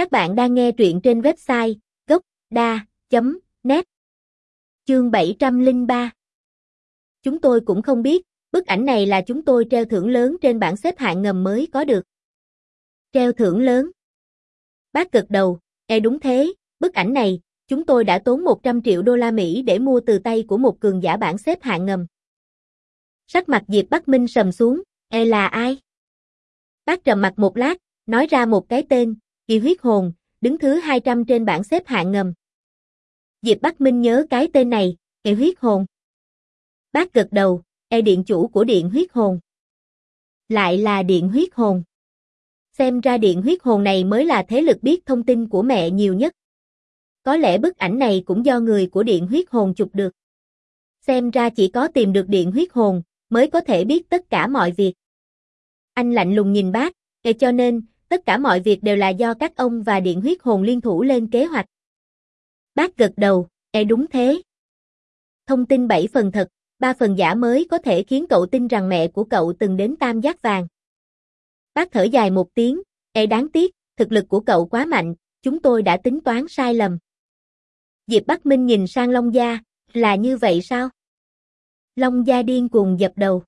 Các bạn đang nghe truyện trên website gocda.net Chương 703 Chúng tôi cũng không biết, bức ảnh này là chúng tôi treo thưởng lớn trên bảng xếp hạng ngầm mới có được. Treo thưởng lớn. Bác cực đầu, e đúng thế, bức ảnh này, chúng tôi đã tốn 100 triệu đô la Mỹ để mua từ tay của một cường giả bảng xếp hạng ngầm. Sắc mặt Diệp Bắc Minh sầm xuống, e là ai? Bác trầm mặt một lát, nói ra một cái tên, kỳ huyết hồn, đứng thứ 200 trên bảng xếp hạng ngầm. Diệp Bắc Minh nhớ cái tên này, kỳ huyết hồn. Bác gật đầu, e điện chủ của điện huyết hồn. Lại là điện huyết hồn. Xem ra điện huyết hồn này mới là thế lực biết thông tin của mẹ nhiều nhất. Có lẽ bức ảnh này cũng do người của điện huyết hồn chụp được. Xem ra chỉ có tìm được điện huyết hồn, mới có thể biết tất cả mọi việc. Anh lạnh lùng nhìn bác, e cho nên, tất cả mọi việc đều là do các ông và điện huyết hồn liên thủ lên kế hoạch. Bác gật đầu, e đúng thế. Thông tin 7 phần thật, 3 phần giả mới có thể khiến cậu tin rằng mẹ của cậu từng đến tam giác vàng. Bác thở dài một tiếng, e đáng tiếc, thực lực của cậu quá mạnh, chúng tôi đã tính toán sai lầm. Diệp Bắc Minh nhìn sang Long Gia, là như vậy sao? Long Gia điên cuồng dập đầu.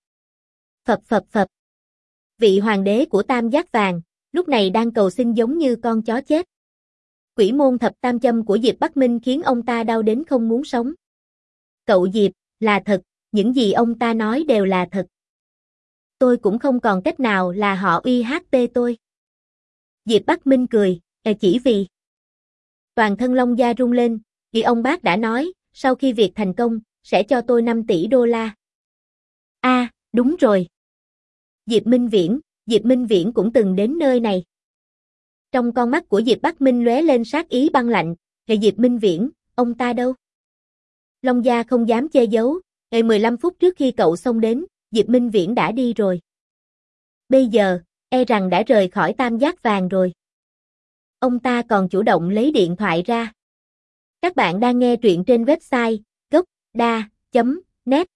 Phập phập phập. Vị hoàng đế của tam giác vàng, lúc này đang cầu xin giống như con chó chết. Quỷ môn thập tam châm của Diệp Bắc Minh khiến ông ta đau đến không muốn sống. Cậu Diệp, là thật, những gì ông ta nói đều là thật. Tôi cũng không còn cách nào là họ uy hát tôi. Diệp Bắc Minh cười, e chỉ vì. Toàn thân Long Gia rung lên, vì ông bác đã nói, sau khi việc thành công, sẽ cho tôi 5 tỷ đô la. a đúng rồi. Diệp Minh Viễn, Diệp Minh Viễn cũng từng đến nơi này. Trong con mắt của Diệp Bắc Minh lóe lên sát ý băng lạnh, "Hệ Diệp Minh Viễn, ông ta đâu?" Long Gia không dám che giấu, "Ngày 15 phút trước khi cậu xông đến, Diệp Minh Viễn đã đi rồi. Bây giờ, e rằng đã rời khỏi Tam Giác Vàng rồi." Ông ta còn chủ động lấy điện thoại ra. Các bạn đang nghe truyện trên website gocda.net